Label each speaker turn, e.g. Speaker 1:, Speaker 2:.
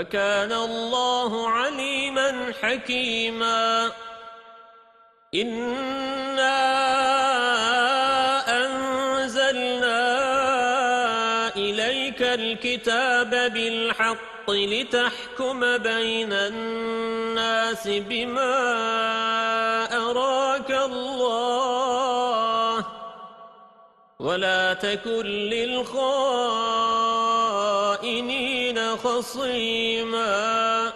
Speaker 1: وكان الله عليما حكيما. إنا أنزلنا إليك الكتاب بالحق لتحكم بين الناس بما أراك الله ولا تكن للخائنين خصيماً